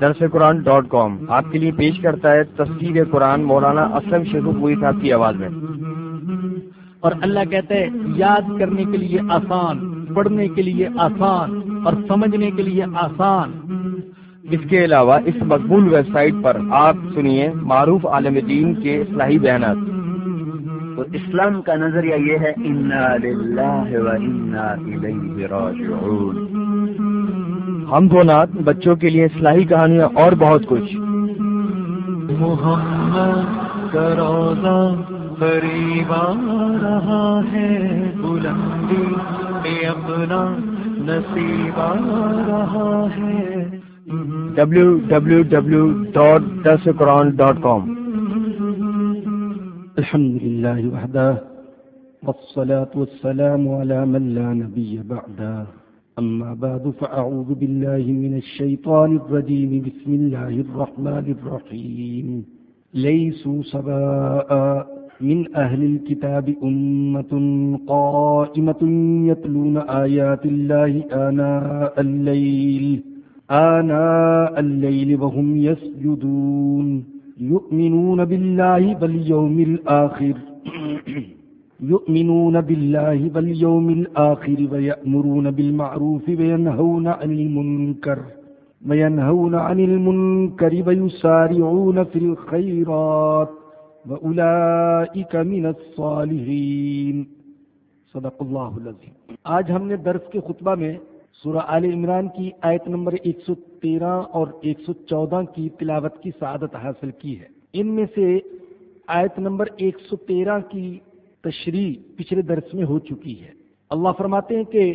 درس قرآن ڈاٹ کام آپ کے لیے پیش کرتا ہے تصویر قرآن مولانا اسلم شیخ پوری صاحب کی آواز میں۔ اور اللہ کہتے ہیں یاد کرنے کے لیے آسان، پڑھنے کے لیے آسان اور سمجھنے کے لیے آسان۔ اس کے علاوہ اس مقبول ویب سائٹ پر آپ سنیے معروف عالم دین کے اصلاحی بیانات۔ تو اسلام کا نظریہ یہ ہے ہم دو نات بچوں کے لیے اصلاحی کہانیاں اور بہت کچھ۔ محمد کروزہ قریب آ رہا ہے بلندی میں اپنا نصیب آ رہا ہے۔ ڈبلو الحمد لله وحده، والصلاة والسلام على من لا نبي بعده. أما بعد، فأعوذ بالله من الشيطان الرجيم. بسم الله الرحمن الرحيم. ليسوا سباء من أهل الكتاب أمة قائمة يتلون آيات الله آناء الليل آناء الليل وهم يسجدون. يؤمنون بالله واليوم الآخر. يؤمنون بالله واليوم الآخر ويأمرون بالمعروف وينهون عن المنكر. وينهون عن المنكر ويسارعون في الخيرات. وأولئك من الصالحين. صدق الله العظيم. آج ہم نے درس کے خطبہ میں سورہ آل عمران کی آیت نمبر 113 اور 114 کی تلاوت کی سعادت حاصل کی ہے۔ ان میں سے آیت نمبر 113 کی تشریح پچھلے درس میں ہو چکی ہے۔ اللہ فرماتے ہیں کہ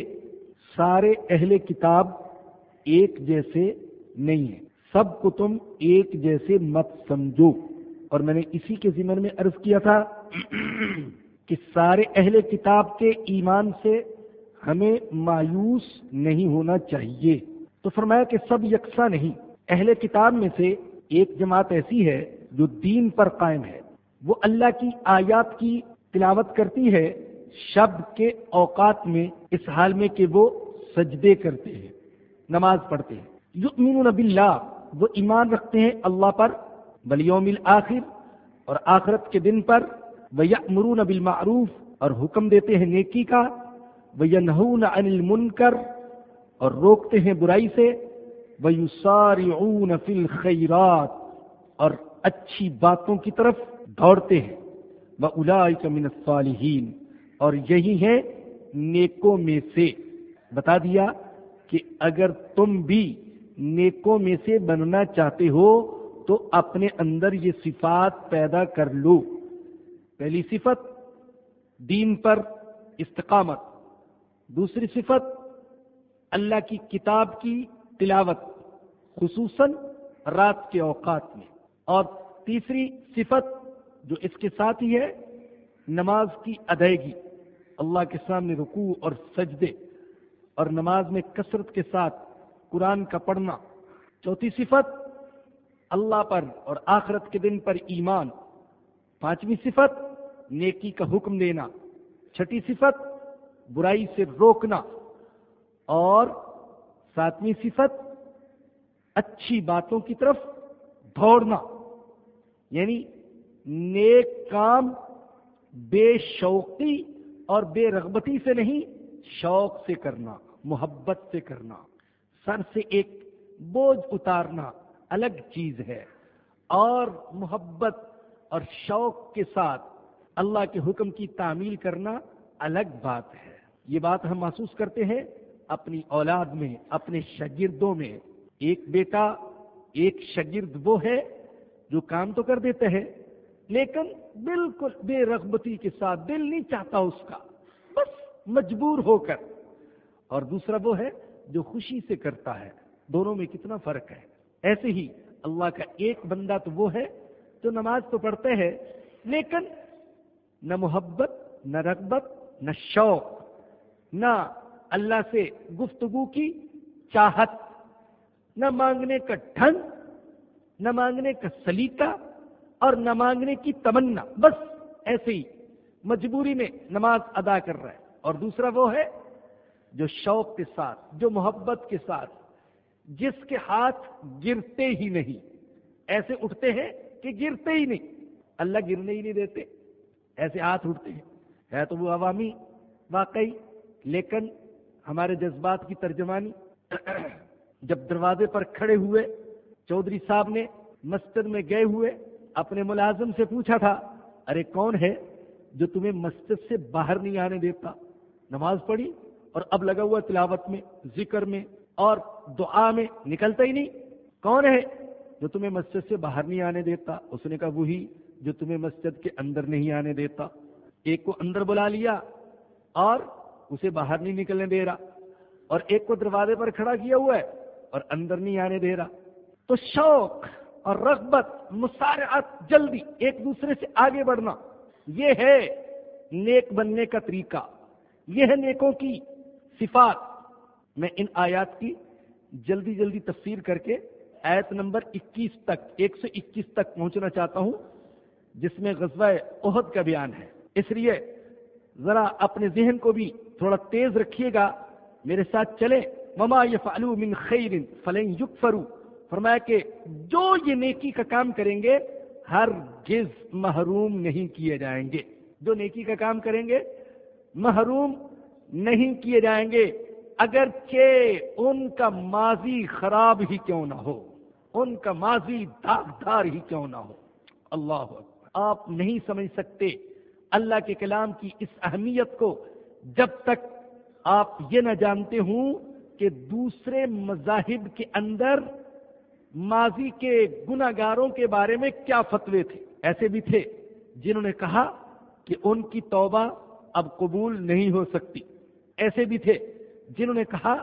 سارے اہل کتاب ایک جیسے نہیں ہیں۔ سب کو تم ایک جیسے مت سمجھو۔ اور میں نے اسی کے ذمن میں عرض کیا تھا کہ سارے اہل کتاب کے ایمان سے ہمیں مایوس نہیں ہونا چاہیے۔ تو فرمایا کہ سب یکساں نہیں۔ اہل کتاب میں سے ایک جماعت ایسی ہے جو دین پر قائم ہے۔ وہ اللہ کی آیات کی تلاوت کرتی ہے۔ شب کے اوقات میں اس حال میں کہ وہ سجدے کرتے ہیں، نماز پڑھتے ہیں۔ یؤمنون باللہ، وہ ایمان رکھتے ہیں اللہ پر بلیوم الآخر اور آخرت کے دن پر۔ وہ یامرون بالمعروف اور حکم دیتے ہیں نیکی کا۔ وَيَنْهُونَ عَنِ الْمُنْكَرِ اور روکتے ہیں برائی سے۔ وَيُسَارِعُونَ فِي الْخَيْرَاتِ اور اچھی باتوں کی طرف دوڑتے ہیں۔ وَأُولَئِكَ مِنَ الصَّالِحِينَ اور یہی ہے نیکوں میں سے۔ بتا دیا کہ اگر تم بھی نیکوں میں سے بننا چاہتے ہو تو اپنے اندر یہ صفات پیدا کر لو۔ پہلی صفت، دین پر استقامت۔ دوسری صفت، اللہ کی کتاب کی تلاوت، خصوصاً رات کے اوقات میں۔ اور تیسری صفت جو اس کے ساتھ ہی ہے، نماز کی ادائیگی۔ اللہ کے سامنے رکوع اور سجدے۔ اور نماز میں کثرت کے ساتھ قرآن کا پڑھنا۔ چوتھی صفت، اللہ پر اور آخرت کے دن پر ایمان۔ پانچویں صفت، نیکی کا حکم دینا۔ چھٹی صفت برائی سے روکنا اور ساتویں صفت، اچھی باتوں کی طرف دوڑنا۔ یعنی نیک کام بے شوقی اور بے رغبتی سے نہیں، شوق سے کرنا، محبت سے کرنا۔ سر سے ایک بوجھ اتارنا الگ چیز ہے۔ اور محبت اور شوق کے ساتھ اللہ کے حکم کی تعمیل کرنا الگ بات ہے۔ یہ بات ہم محسوس کرتے ہیں اپنی اولاد میں، اپنے شاگردوں میں۔ ایک بیٹا، ایک شاگرد وہ ہے جو کام تو کر دیتا ہے، لیکن بالکل بے رغبتی کے ساتھ دل نہیں چاہتا اس کا۔ بس مجبور ہو کر۔ اور دوسرا وہ ہے جو خوشی سے کرتا ہے۔ دونوں میں کتنا فرق ہے۔ ایسے ہی اللہ کا ایک بندہ تو وہ ہے جو نماز تو پڑھتے ہیں لیکن نہ محبت، نہ رغبت، نہ شوق۔ نہ اللہ سے گفتگو کی چاہت، نہ مانگنے کا ڈھنگ، نہ مانگنے کا سلیقہ اور نہ مانگنے کی تمنا، بس ایسے ہی مجبوری میں نماز ادا کر رہا ہے۔ اور دوسرا وہ ہے جو شوق کے ساتھ، جو محبت کے ساتھ جس کے ہاتھ گرتے ہی نہیں۔ ایسے اٹھتے ہیں کہ گرتے ہی نہیں۔ اللہ گرنے ہی نہیں دیتے، ایسے ہاتھ اٹھتے ہیں۔ ہے تو وہ عوامی واقعی لیکن ہمارے جذبات کی ترجمانی جب دروازے پر کھڑے ہوئے چودھری صاحب نے مسجد میں گئے ہوئے اپنے ملازم سے پوچھا تھا، ارے کون ہے جو تمہیں مسجد سے باہر نہیں آنے دیتا؟ نماز پڑھی اور اب لگا ہوا تلاوت میں، ذکر میں اور دعا میں نکلتا ہی نہیں۔ کون ہے جو تمہیں مسجد سے باہر نہیں آنے دیتا؟ اس نے کہا، وہی جو تمہیں مسجد کے اندر نہیں آنے دیتا۔ ایک کو اندر بلا لیا اور اسے باہر نہیں نکلنے دے رہا۔ اور ایک کو دروازے پر کھڑا کیا ہوا ہے اور اندر نہیں آنے دے رہا۔ تو شوق اور رغبت مسارعت جلدی ایک دوسرے سے آگے بڑھنا، یہ ہے نیک بننے کا طریقہ۔ یہ ہے نیکوں کی صفات۔ میں ان آیات کی جلدی جلدی تفسیر کر کے آیت نمبر اکیس تک، ایک سو اکیس تک پہنچنا چاہتا ہوں، جس میں غزوہ عہد کا بیان ہے۔ اس لیے ذرا اپنے ذہن کو بھی تھوڑا تیز رکھیے گا، میرے ساتھ چلے مما یہ من خیر فلن یق فرو فرمایا کہ جو یہ نیکی کا کام کریں گے ہر گز محروم نہیں کیے جائیں گے۔ جو نیکی کا کام کریں گے، محروم نہیں کیے جائیں گے۔ اگرچہ ان کا ماضی خراب ہی کیوں نہ ہو، ان کا ماضی داغدار ہی کیوں نہ ہو۔ اللہ آپ نہیں سمجھ سکتے اللہ کے کلام کی اس اہمیت کو جب تک آپ یہ نہ جانتے ہوں کہ دوسرے مذاہب کے اندر ماضی کے گناگاروں کے بارے میں کیا فتوے تھے۔ ایسے بھی تھے جنہوں نے کہا کہ ان کی توبہ اب قبول نہیں ہو سکتی۔ ایسے بھی تھے جنہوں نے کہا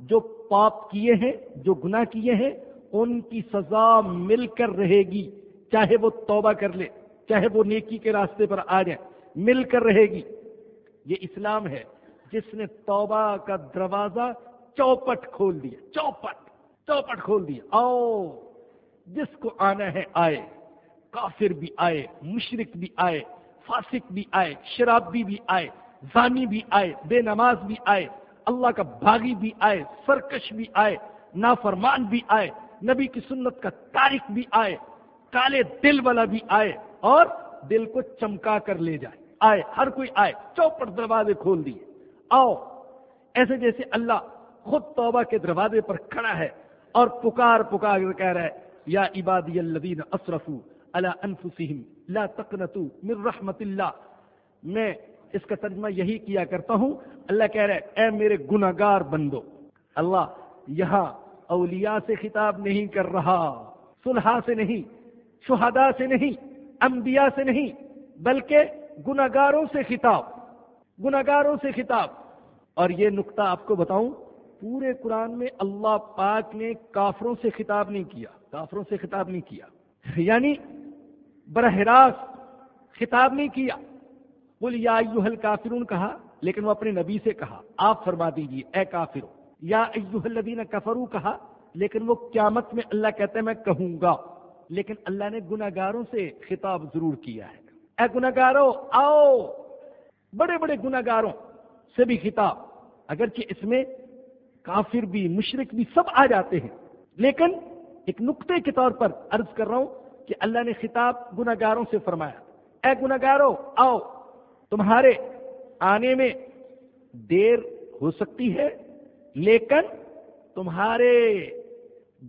جو پاپ کیے ہیں، جو گناہ کیے ہیں، ان کی سزا مل کر رہے گی، چاہے وہ توبہ کر لے، چاہے وہ نیکی کے راستے پر آ جائیں، مل کر رہے گی۔ یہ اسلام ہے جس نے توبہ کا دروازہ چوپٹ کھول دیا چوپٹ چوپٹ کھول دیا آؤ جس کو آنا ہے آئے کافر بھی آئے مشرق بھی آئے فاسق بھی آئے شرابی بھی آئے زانی بھی آئے بے نماز بھی آئے اللہ کا بھاگی بھی آئے سرکش بھی آئے نافرمان بھی آئے نبی کی سنت کا تاریخ بھی آئے کالے دل والا بھی آئے اور دل کو چمکا کر لے جائے آئے، ہر کوئی آئے چوپٹ دروازے کھول دیے۔ آؤ، ایسے جیسے اللہ خود توبہ کے دروازے پر کھڑا ہے اور پکار پکار کر کہہ رہا ہے، یا عبادی الذین اسرفو علی انفسہم لا تقنطوا من رحمت اللہ۔ میں اس کا ترجمہ یہی کیا کرتا ہوں، اللہ کہہ رہا ہے، اے میرے گناہگار بندو، اللہ یہاں اولیاء سے خطاب نہیں کر رہا صلحہ سے نہیں، شہداء سے نہیں، انبیاء سے نہیں، بلکہ گناگاروں سے خطاب گناگاروں سے خطاب۔ اور یہ نقطہ آپ کو بتاؤں، پورے قرآن میں اللہ پاک نے کافروں سے خطاب نہیں کیا، کافروں سے خطاب نہیں کیا۔ یعنی براہ راست خطاب نہیں کیا۔ بول یا ایوہل کافرون کہا، لیکن وہ اپنے نبی سے کہا۔ آپ فرما دیجیے اے کافر یا ایوہ الذین کفرو کہا، لیکن وہ قیامت میں اللہ کہتے ہیں، میں کہوں گا۔ لیکن اللہ نے گناگاروں سے خطاب ضرور کیا ہے۔ اے گناگاروں آؤ۔ بڑے بڑے گناگاروں سے بھی خطاب۔ اگرچہ اس میں کافر بھی مشرق بھی سب آ جاتے ہیں، لیکن ایک نقطے کے طور پر عرض کر رہا ہوں کہ اللہ نے خطاب گناگاروں سے فرمایا۔ اے گناگاروں آؤ۔ تمہارے آنے میں دیر ہو سکتی ہے، لیکن تمہارے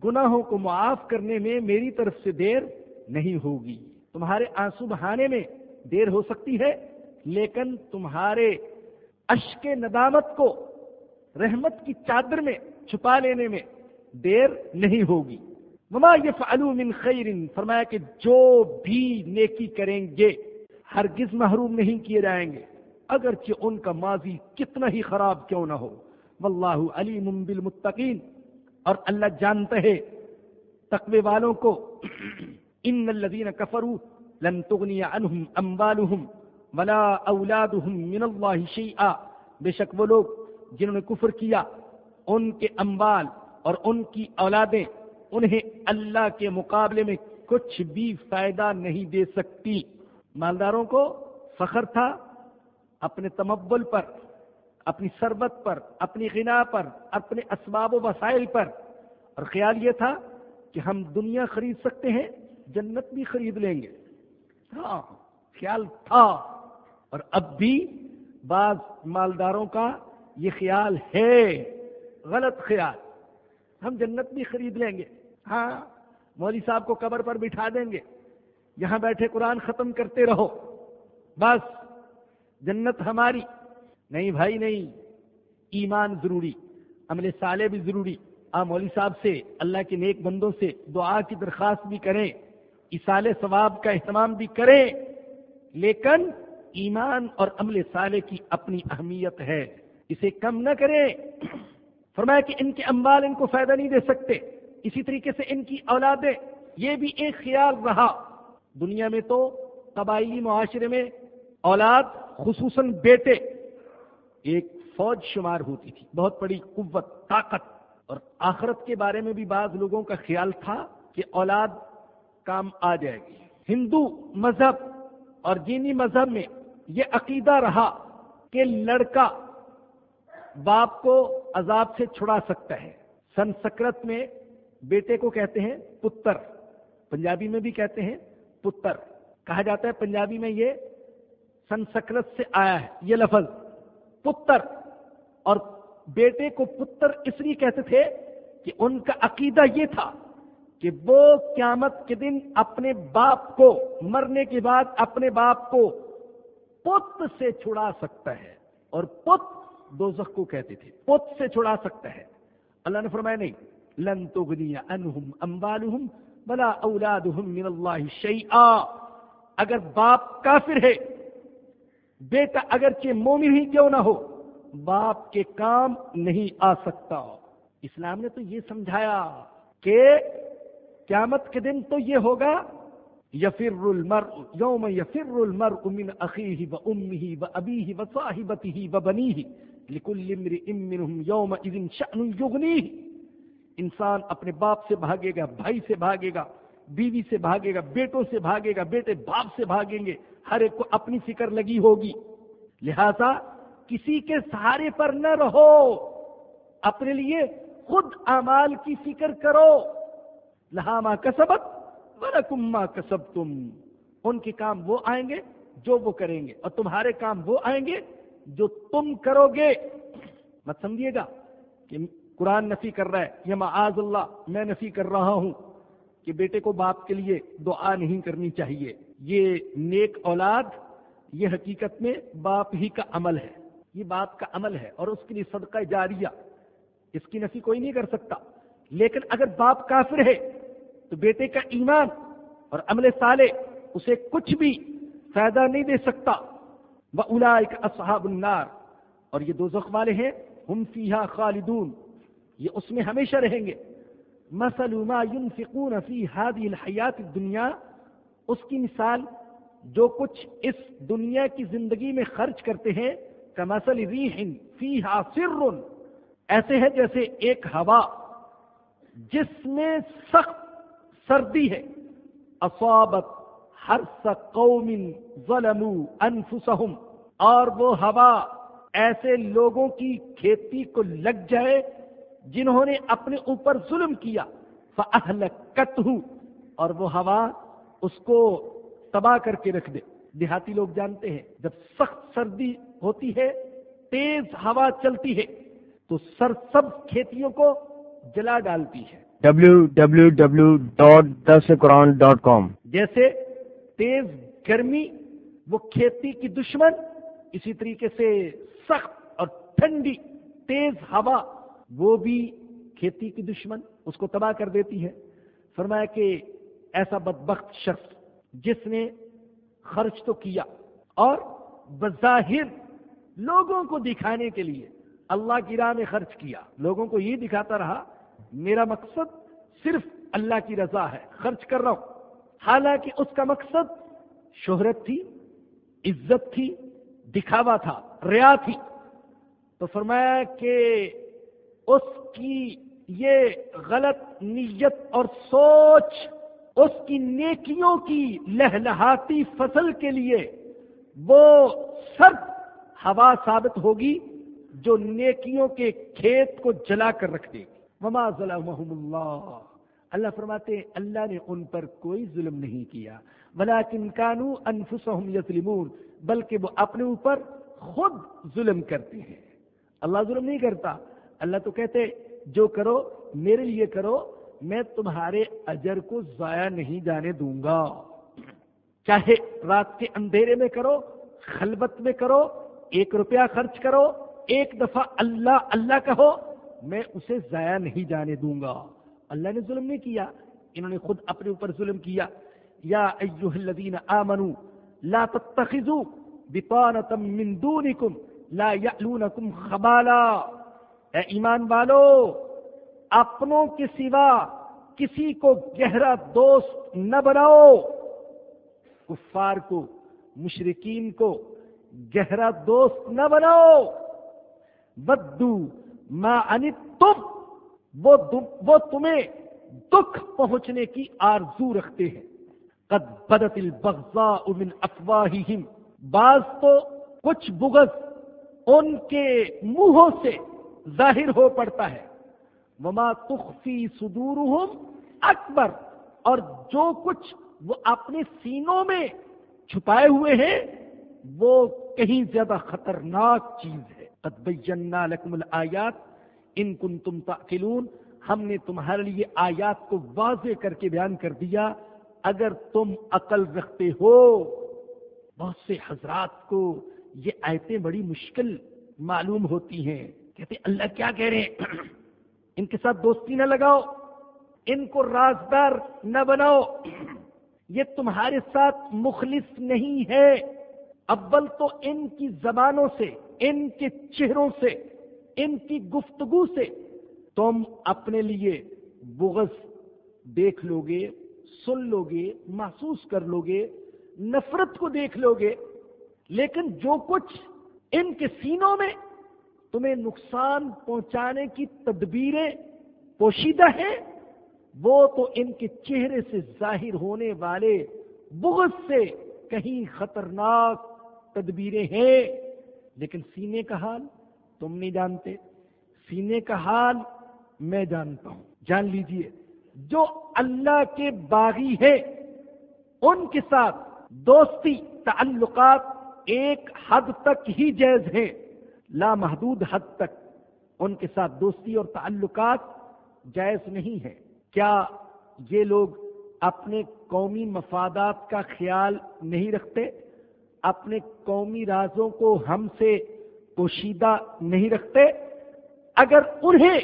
گناہوں کو معاف کرنے میں میری طرف سے دیر نہیں ہوگی۔ تمہارے آنسو بہانے میں دیر ہو سکتی ہے، لیکن تمہارے اشک ندامت کو رحمت کی چادر میں چھپا لینے میں دیر نہیں ہوگی۔ مما یہ من خیر فرمایا کہ جو بھی نیکی کریں گے، ہرگز محروم نہیں کیے جائیں گے۔ اگرچہ ان کا ماضی کتنا ہی خراب کیوں نہ ہو۔ واللہ علیم بالمتقین اور اللہ جانتا ہے تقوی والوں کو۔ ان الذين كفروا لن تغني عنهم اموالهم ولا اولادهم من الله شيئا بے شک وہ لوگ جنہوں نے کفر کیا، ان کے اموال اور ان کی اولادیں انہیں اللہ کے مقابلے میں کچھ بھی فائدہ نہیں دے سکتی۔ مالداروں کو فخر تھا اپنے تمبل پر، اپنی سربت پر، اپنی غنا پر، اپنے اسباب و وسائل پر۔ اور خیال یہ تھا کہ ہم دنیا خرید سکتے ہیں جنت بھی خرید لیں گے۔ ہاں خیال تھا۔ اور اب بھی بعض مالداروں کا یہ خیال ہے۔ غلط خیال۔ ہم جنت بھی خرید لیں گے۔ ہاں مولوی صاحب کو قبر پر بٹھا دیں گے۔ یہاں بیٹھے قرآن ختم کرتے رہو۔ بس، جنت ہماری۔ نہیں بھائی، نہیں۔ ایمان ضروری۔ عمل سالے بھی ضروری۔ آپ مولوی صاحب سے، اللہ کے نیک بندوں سے دعا کی درخواست بھی کریں۔ اسال ثواب کا اہتمام بھی کریں، لیکن ایمان اور عمل صالح کی اپنی اہمیت ہے۔ اسے کم نہ کریں۔ فرمایا کہ ان کے امبال ان کو فائدہ نہیں دے سکتے۔ اسی طریقے سے ان کی اولادیں، یہ بھی ایک خیال رہا۔ دنیا میں تو قبائلی معاشرے میں اولاد، خصوصاً بیٹے، ایک فوج شمار ہوتی تھی۔ بہت بڑی قوت، طاقت۔ اور آخرت کے بارے میں بھی بعض لوگوں کا خیال تھا کہ اولاد کام آ جائے گی۔ ہندو مذہب اور جینی مذہب میں یہ عقیدہ رہا کہ لڑکا باپ کو عذاب سے چھڑا سکتا ہے۔ سنسکرت میں بیٹے کو کہتے ہیں پتر، پنجابی میں بھی کہتے ہیں پتر۔ کہا جاتا ہے پنجابی میں یہ سنسکرت سے آیا ہے، یہ لفظ۔ پتر۔ اور بیٹے کو پتر اس لیے کہتے تھے کہ ان کا عقیدہ یہ تھا کہ وہ قیامت کے دن اپنے باپ کو، مرنے کے بعد اپنے باپ کو پت سے چھڑا سکتا ہے۔ اور پت دو کو کہتے تھے، پت سے چھڑا سکتا ہے۔ اللہ نے فرمایا، نہیں، لن تغنی انہم امبالہم بلا اولادہم من اللہ شیئا۔ اگر باپ کافر ہے، بیٹا اگرچہ مومن ہی کیوں نہ ہو، باپ کے کام نہیں آ سکتا۔ اسلام نے تو یہ سمجھایا کہ قیامت کے دن تو یہ ہوگا، یفر المر یوم یفر المر امن عقی و امی و ابی و صاحبتی و بنی لکل یوم شأن یغنی انسان اپنے باپ سے بھاگے گا، بھائی سے بھاگے گا، بیوی سے بھاگے گا، بیٹوں سے بھاگے گا، بیٹے باپ سے بھاگیں گے، ہر ایک کو اپنی فکر لگی ہوگی۔ لہذا کسی کے سہارے پر نہ رہو، اپنے لیے خود امال کی فکر کرو۔ لہاما کسبت ورکما کسب تم ان کے کام وہ آئیں گے جو وہ کریں گے، اور تمہارے کام وہ آئیں گے جو تم کرو گے۔ مت سمجھیے گا کہ قرآن نفی کر رہا ہے، یہ معاذ اللہ، میں نفی کر رہا ہوں کہ بیٹے کو باپ کے لیے دعا نہیں کرنی چاہیے۔ یہ نیک اولاد، یہ حقیقت میں باپ ہی کا عمل ہے۔ یہ باپ کا عمل ہے، اور اس کے لیے صدقہ جاریہ۔ اس کی نفی کوئی نہیں کر سکتا۔ لیکن اگر باپ کافر ہے تو بیٹے کا ایمان اور عمل سالے اسے کچھ بھی فائدہ نہیں دے سکتا۔ وہ الا ایک اصحاب النار۔ اور یہ دو زخ والے ہیں۔ ہم فیحا خالدون۔ یہ اس میں ہمیشہ رہیں گے۔ مسل ما ينفقون فی هذه الحیات الدنیا اس کی مثال جو کچھ اس دنیا کی زندگی میں خرچ کرتے ہیں۔ کمسل ریح فیہا سر۔ ایسے ہے جیسے ایک ہوا جس میں سخت سردی ہے۔ اصابت ہر قوم ظلموا انفسهم اور وہ ہوا ایسے لوگوں کی کھیتی کو لگ جائے جنہوں نے اپنے اوپر ظلم کیا۔ فَأَهْلَكَتْهُ۔ اور وہ ہوا اس کو تباہ کر کے رکھ دے۔ دیہاتی لوگ جانتے ہیں، جب سخت سردی ہوتی ہے، تیز ہوا چلتی ہے، تو سر سب کھیتیوں کو جلا ڈالتی ہے۔ ڈبلو ڈبلو ڈبلو ڈاٹ دس قرآن ڈاٹ کام جیسے تیز گرمی، وہ کھیتی کی دشمن، اسی طریقے سے سخت اور ٹھنڈی تیز ہوا، وہ بھی کھیتی کی دشمن، اس کو تباہ کر دیتی ہے۔ فرمایا کہ ایسا بدبخت شخص جس نے خرچ تو کیا اور بظاہر لوگوں کو دکھانے کے لیے اللہ کی راہ میں خرچ کیا، لوگوں کو یہ دکھاتا رہا میرا مقصد صرف اللہ کی رضا ہے، خرچ کر رہا ہوں۔ حالانکہ اس کا مقصد شہرت تھی، عزت تھی، دکھاوا تھا، ریا تھی۔ تو فرمایا کہ اس کی یہ غلط نیت اور سوچ، اس کی نیکیوں کی لہلہاتی فصل کے لیے وہ سب ہوا ثابت ہوگی جو نیکیوں کے کھیت کو جلا کر رکھ دے وما ظلمهم اللہ اللہ فرماتے ہیں، اللہ نے ان پر کوئی ظلم نہیں کیا۔ ولیکن کانو انفسهم یظلمون، بلکہ وہ اپنے اوپر خود ظلم کرتے ہیں۔ اللہ ظلم نہیں کرتا۔ اللہ تو کہتے جو کرو، میرے لیے کرو، میں تمہارے اجر کو ضائع نہیں جانے دوں گا۔ چاہے رات کے اندھیرے میں کرو خلبت میں کرو، ایک روپیہ خرچ کرو، ایک دفعہ اللہ اللہ کہو میں اسے ضائع نہیں جانے دوں گا۔ اللہ نے ظلم نہیں کیا، انہوں نے خود اپنے اوپر ظلم کیا۔ یا ایوہ الذین آمنوا لا تتخذوا بطانتا من دونکم لا یعلونکم خبالا۔ اے ایمان والو، اپنوں کے سوا کسی کو گہرا دوست نہ بناؤ۔ کفار کو مشرقین کو گہرا دوست نہ بناؤ۔ بدو ما ان تم، وہ وہ تمہیں دکھ پہنچنے کی آرزو رکھتے ہیں۔ قد بدت البغضاء من افواہہم۔ بعض تو کچھ بغض ان کے منہوں سے ظاہر ہو پڑتا ہے۔ وما تخفی صدورہم اکبر۔ اور جو کچھ وہ اپنے سینوں میں چھپائے ہوئے ہیں، وہ کہیں زیادہ خطرناک چیز ہے۔ قد بینا لکم الآیات ان کنتم تعقلون ہم نے تمہارے لیے آیات کو واضح کر کے بیان کر دیا۔ اگر تم عقل رکھتے ہو، بہت سے حضرات کو یہ آیتیں بڑی مشکل معلوم ہوتی ہیں۔ کہتے اللہ کیا کہہ رہے ہیں؟ ان کے ساتھ دوستی نہ لگاؤ، ان کو رازدار نہ بناؤ۔ یہ تمہارے ساتھ مخلص نہیں ہے۔ اول تو ان کی زبانوں سے، ان کے چہروں سے، ان کی گفتگو سے تم اپنے لیے بغض دیکھ لو گے سن لو گے محسوس کر لو گے نفرت کو دیکھ لو گے لیکن جو کچھ ان کے سینوں میں تمہیں نقصان پہنچانے کی تدبیریں پوشیدہ ہیں، وہ تو ان کے چہرے سے ظاہر ہونے والے بغض سے کہیں خطرناک تدبیریں ہیں، لیکن سینے کا حال تم نہیں جانتے۔ سینے کا حال میں جانتا ہوں۔ جان لیجیے، جو اللہ کے باغی ہے ان کے ساتھ دوستی، تعلقات ایک حد تک ہی جائز ہیں۔ لامحدود حد تک ان کے ساتھ دوستی اور تعلقات جائز نہیں ہے کیا یہ لوگ اپنے قومی مفادات کا خیال نہیں رکھتے؟ اپنے قومی رازوں کو ہم سے پوشیدہ نہیں رکھتے۔ اگر انہیں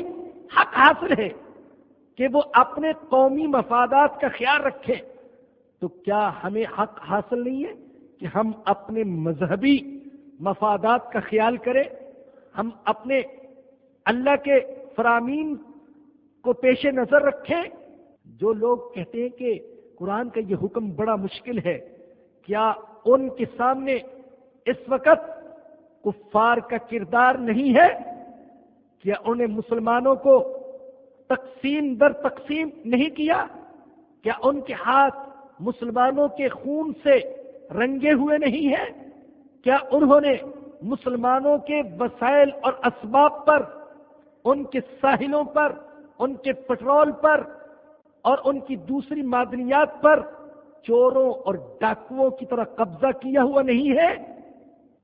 حق حاصل ہے کہ وہ اپنے قومی مفادات کا خیال رکھیں، تو کیا ہمیں حق حاصل نہیں ہے کہ ہم اپنے مذہبی مفادات کا خیال کریں؟ ہم اپنے اللہ کے فرامین کو پیش نظر رکھیں۔ جو لوگ کہتے ہیں کہ قرآن کا یہ حکم بڑا مشکل ہے، کیا ان کے سامنے اس وقت کفار کا کردار نہیں ہے کیا انہیں مسلمانوں کو تقسیم در تقسیم نہیں کیا؟ کیا ان کے ہاتھ مسلمانوں کے خون سے رنگے ہوئے نہیں ہیں؟ کیا انہوں نے مسلمانوں کے وسائل اور اسباب پر، ان کے ساحلوں پر، ان کے پٹرول پر اور ان کی دوسری معدنیات پر چوروں اور ڈاکوؤں کی طرح قبضہ کیا ہوا نہیں ہے؟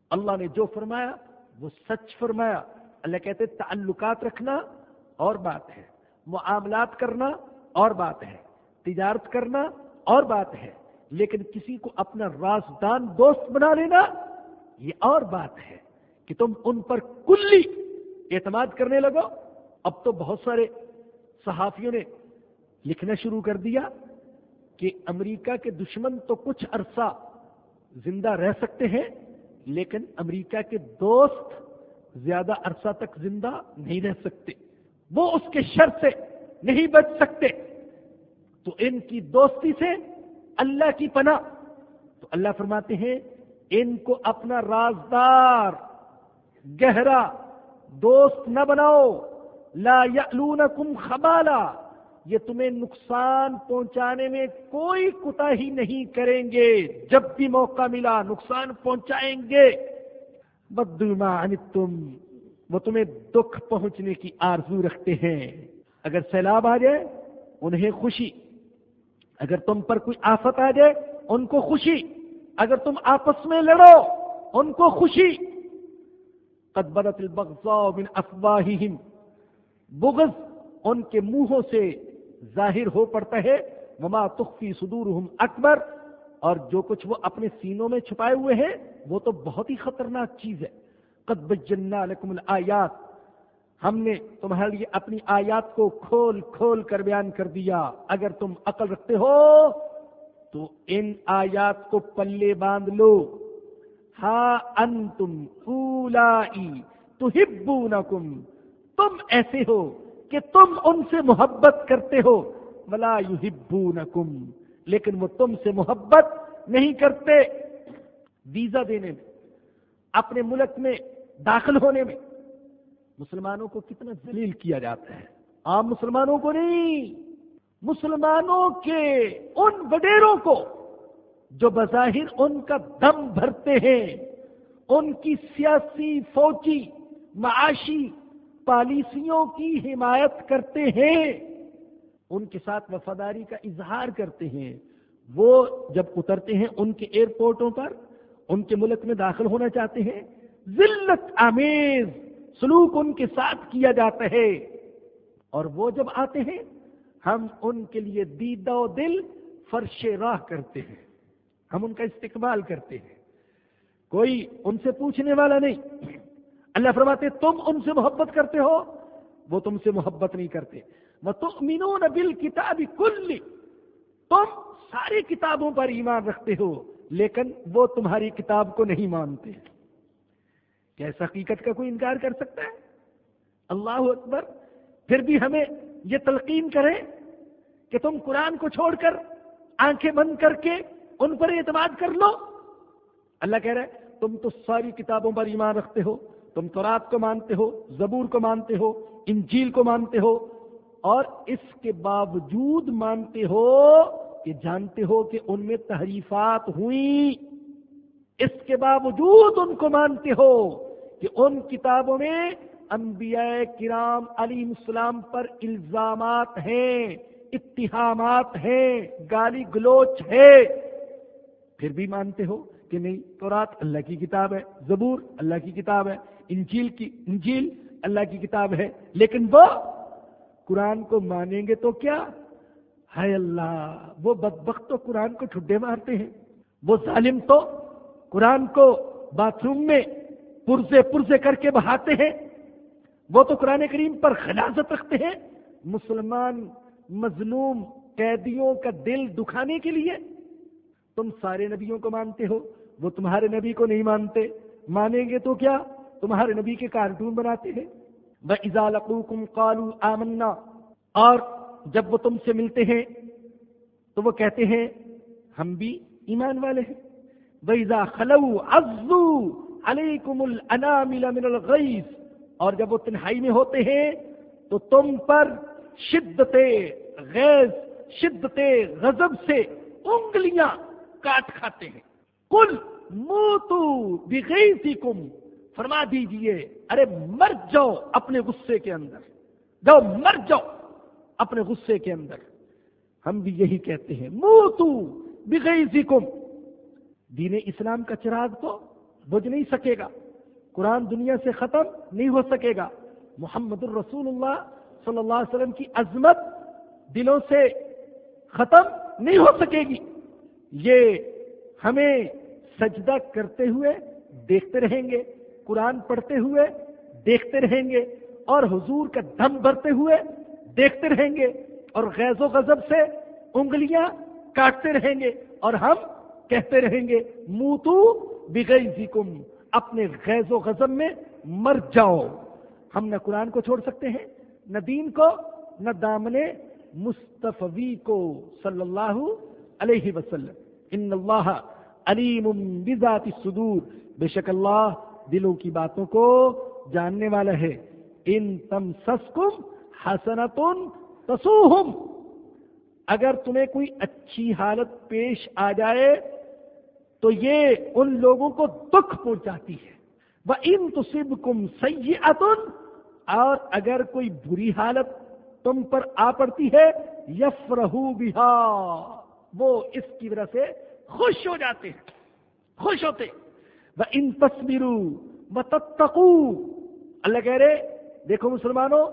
اللہ نے جو فرمایا، وہ سچ فرمایا۔ اللہ کہتے تعلقات رکھنا اور بات ہے۔ معاملات کرنا اور بات ہے۔ تجارت کرنا اور بات ہے۔ لیکن کسی کو اپنا رازدان دوست بنا لینا، یہ اور بات ہے کہ تم ان پر کلی اعتماد کرنے لگو۔ اب تو بہت سارے صحافیوں نے لکھنا شروع کر دیا۔ کہ امریکہ کے دشمن تو کچھ عرصہ زندہ رہ سکتے ہیں، لیکن امریکہ کے دوست زیادہ عرصہ تک زندہ نہیں رہ سکتے۔ وہ اس کے شر سے نہیں بچ سکتے۔ تو ان کی دوستی سے اللہ کی پناہ۔ تو اللہ فرماتے ہیں، ان کو اپنا رازدار، گہرا دوست نہ بناؤ۔ لا یعلونکم خبالا۔ یہ تمہیں نقصان پہنچانے میں کوئی کوتا ہی نہیں کریں گے۔ جب بھی موقع ملا نقصان پہنچائیں گے۔ بدما تم وہ تمہیں دکھ پہنچنے کی آرزو رکھتے ہیں۔ اگر سیلاب آ جائے، انہیں خوشی۔ اگر تم پر کوئی آفت آ جائے، ان کو خوشی۔ اگر تم آپس میں لڑو، ان کو خوشی۔ قدبرت البغضاء من افواہہم۔ بغض ان کے منہوں سے ظاہر ہو پڑتا ہے، وما تخفی صدورہم اکبر اور جو کچھ وہ اپنے سینوں میں چھپائے ہوئے ہیں، وہ تو بہت ہی خطرناک چیز ہے۔ قد بجنا لکم الآیات ہم نے تمہارے لیے اپنی آیات کو کھول کھول کر بیان کر دیا۔ اگر تم عقل رکھتے ہو، تو ان آیات کو پلے باندھ لو۔ ہا ان تم تو تم ایسے ہو کہ تم ان سے محبت کرتے ہو۔ ملا یو لیکن وہ تم سے محبت نہیں کرتے ویزا دینے میں، اپنے ملک میں داخل ہونے میں۔ مسلمانوں کو کتنا ذلیل کیا جاتا ہے۔ عام مسلمانوں کو نہیں، مسلمانوں کے ان وڈیروں کو جو بظاہر ان کا دم بھرتے ہیں، ان کی سیاسی فوجی معاشی پالیسیوں کی حمایت کرتے ہیں، ان کے ساتھ وفاداری کا اظہار کرتے ہیں۔ وہ جب اترتے ہیں ان کے ایئرپورٹوں پر، ان کے ملک میں داخل ہونا چاہتے ہیں، ذلت آمیز سلوک ان کے ساتھ کیا جاتا ہے۔ اور وہ جب آتے ہیں، ہم ان کے لیے دیدہ و دل فرش راہ کرتے ہیں۔ ہم ان کا استقبال کرتے ہیں۔ کوئی ان سے پوچھنے والا نہیں۔ اللہ فرماتے تم ان سے محبت کرتے ہو؟ وہ تم سے محبت نہیں کرتے۔ وہ تم بل کتاب کل تم ساری کتابوں پر ایمان رکھتے ہو، لیکن وہ تمہاری کتاب کو نہیں مانتے۔ کیا اس حقیقت کا کوئی انکار کر سکتا ہے؟ اللہ اکبر، پھر بھی ہمیں یہ تلقین کرے کہ تم قرآن کو چھوڑ کر، آنکھیں بند کر کے ان پر اعتماد کر لو۔ اللہ کہہ رہے تم تو ساری کتابوں پر ایمان رکھتے ہو تم تورات کو مانتے ہو، زبور کو مانتے ہو، انجیل کو مانتے ہو، اور اس کے باوجود مانتے ہو کہ جانتے ہو کہ ان میں تحریفات ہوئی اس کے باوجود ان کو مانتے ہو کہ ان کتابوں میں انبیاء کرام علی السلام پر الزامات ہیں اتحامات ہیں، گالی گلوچ ہے پھر بھی مانتے ہو کہ نہیں تو رات اللہ کی کتاب ہے، زبور اللہ کی کتاب ہے۔ انجیل کی، انجیل اللہ کی کتاب ہے، لیکن وہ قرآن کو مانیں گے تو کیا؟ ہے اللہ، وہ بدبخت تو قرآن کو ٹھڈے مارتے ہیں۔ وہ ظالم تو قرآن کو باتھ روم میں پرزے پرزے کر کے بہاتے ہیں۔ وہ تو قرآن کریم پر خلازت رکھتے ہیں۔ مسلمان، مظلوم، قیدیوں کا دل دکھانے کے لیے تم سارے نبیوں کو مانتے ہو، وہ تمہارے نبی کو نہیں مانتے۔ مانیں گے تو کیا؟ تمہارے نبی کے کارٹون بناتے ہیں۔ وہ ازالقوکم قالو آمنا۔ اور جب وہ تم سے ملتے ہیں، تو وہ کہتے ہیں، ہم بھی ایمان والے ہیں۔ ویزا خلو ازو علیکم الانامل من الغیظ اور جب وہ تنہائی میں ہوتے ہیں، تو تم پر شدت غیظ، شدت غضب سے انگلیاں کاٹ کھاتے ہیں۔ کل موتو بغیظکم۔ فرما دیجیے، ارے مر جاؤ اپنے غصے کے اندر۔ جاؤ، مر جاؤ اپنے غصے کے اندر۔ ہم بھی یہی کہتے ہیں، موتو بغیظکم۔ دین اسلام کا چراغ تو بجھ نہیں سکے گا۔ قرآن دنیا سے ختم نہیں ہو سکے گا۔ محمد الرسول اللہ صلی اللہ علیہ وسلم کی عظمت دلوں سے ختم نہیں ہو سکے گی۔ یہ ہمیں سجدہ کرتے ہوئے دیکھتے رہیں گے۔ قرآن پڑھتے ہوئے دیکھتے رہیں گے اور حضور کا دم بھرتے ہوئے دیکھتے رہیں گے اور غیظ و غضب سے انگلیاں کاٹتے رہیں گے اور ہم کہتے رہیں گے منہ تو اپنے غیظ و غزم میں مر جاؤ۔ ہم نہ قرآن کو چھوڑ سکتے ہیں، نہ دین کو، نہ دامن مصطفی کو۔ صلی اللہ علیہ وسلم۔ ان اللہ علیم بذات الصدور۔ بے شک اللہ دلوں کی باتوں کو جاننے والا ہے۔ ان تم سسکم حسنتن تسوہم۔ اگر تمہیں کوئی اچھی حالت پیش آ جائے، تو یہ ان لوگوں کو دکھ پہنچاتی ہے۔ وہ ان تصب کم اور اگر کوئی بری حالت تم پر آ پڑتی ہے یف رہو وہ اس کی وجہ سے خوش ہو جاتے ہیں۔ خوش ہوتے وہ ان تصویروں و اللہ کہہ رہے، دیکھو مسلمانوں،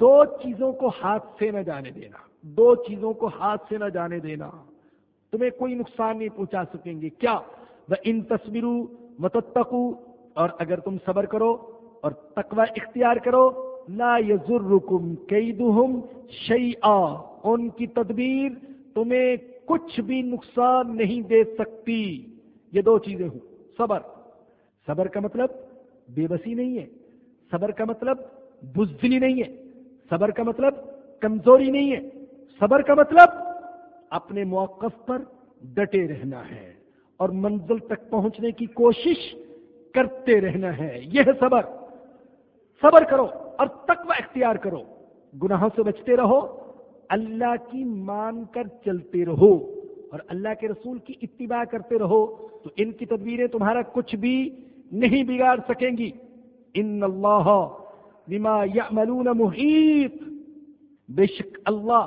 دو چیزوں کو ہاتھ سے نہ جانے دینا۔ دو چیزوں کو ہاتھ سے نہ جانے دینا۔ تمہیں کوئی نقصان نہیں پہنچا سکیں گے۔ کیا؟ وہ ان تصویروں متتقو اور اگر تم صبر کرو اور تقوی اختیار کرو، لا یزرکم کیدہم شیئا ان کی تدبیر تمہیں کچھ بھی نقصان نہیں دے سکتی۔ یہ دو چیزیں ہوں۔ صبر. صبر کا مطلب بے بسی نہیں ہے. صبر کا مطلب بزدلی نہیں ہے. صبر کا مطلب کمزوری نہیں ہے. صبر کا مطلب اپنے موقف پر ڈٹے رہنا ہے اور منزل تک پہنچنے کی کوشش کرتے رہنا ہے. یہ ہے صبر. صبر کرو اور تقوی اختیار کرو. گناہوں سے بچتے رہو. اللہ کی مان کر چلتے رہو. اور اللہ کے رسول کی اتباع کرتے رہو تو ان کی تدبیریں تمہارا کچھ بھی نہیں بگاڑ سکیں گی۔ ان اللہ بما یعملون محیط۔ بے شک اللہ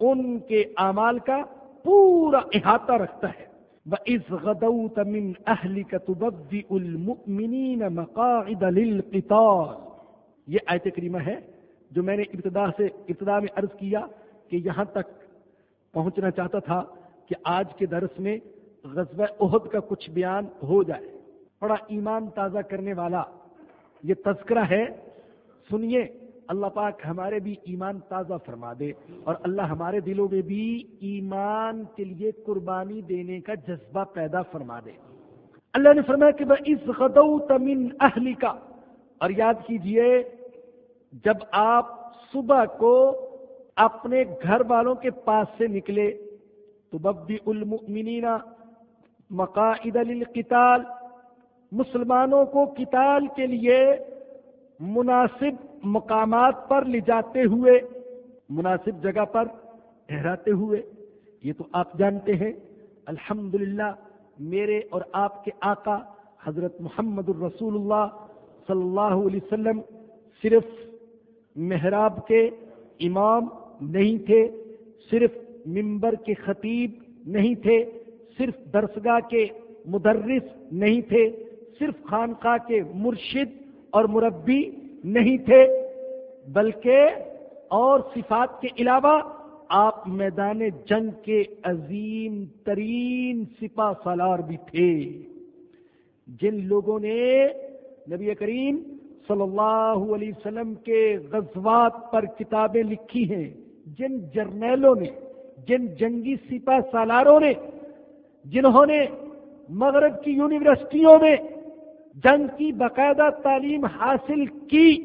ان کے اعمال کا پورا احاطہ رکھتا ہے۔ وَإِذْ غَدَوْتَ مِنْ أَهْلِكَ تُبَدِّئُ الْمُؤْمِنِينَ مَقَاعِدَ لِلْقِتَالِ۔ یہ آیت کریمہ ہے جو میں نے ابتدا سے ابتدا میں عرض کیا کہ یہاں تک پہنچنا چاہتا تھا۔ کہ آج کے درس میں غزوہ عہد کا کچھ بیان ہو جائے۔ بڑا ایمان تازہ کرنے والا۔ یہ تذکرہ ہے۔ سنیے، اللہ پاک ہمارے بھی ایمان تازہ فرما دے اور اللہ ہمارے دلوں میں بھی ایمان کے لیے قربانی دینے کا جذبہ پیدا فرما دے۔ اللہ نے فرمایا کہ میں اس غدو تمن اہلی کا اور یاد کیجیے، جب آپ صبح کو اپنے گھر والوں کے پاس سے نکلے تو ببی المؤمنین مقاعد للقتال مسلمانوں کو قتال کے لیے مناسب مقامات پر لے جاتے ہوئے، مناسب جگہ پر ٹھہراتے ہوئے۔ یہ تو آپ جانتے ہیں۔ الحمد میرے اور آپ کے آقا حضرت محمد الرسول اللہ صلی اللہ علیہ وسلم صرف محراب کے امام نہیں تھے، صرف ممبر کے خطیب نہیں تھے، صرف درسگاہ کے مدرس نہیں تھے، صرف خانقاہ کے مرشد اور مربی نہیں تھے، بلکہ اور صفات کے علاوہ آپ میدان جنگ کے عظیم ترین سپا سالار بھی تھے۔ جن لوگوں نے نبی کریم صلی اللہ علیہ وسلم کے غزوات پر کتابیں لکھی ہیں، جن جرنیلوں نے جن جنگی سپاہ سالاروں نے، جنہوں نے مغرب کی یونیورسٹیوں میں جنگ کی باقاعدہ تعلیم حاصل کی۔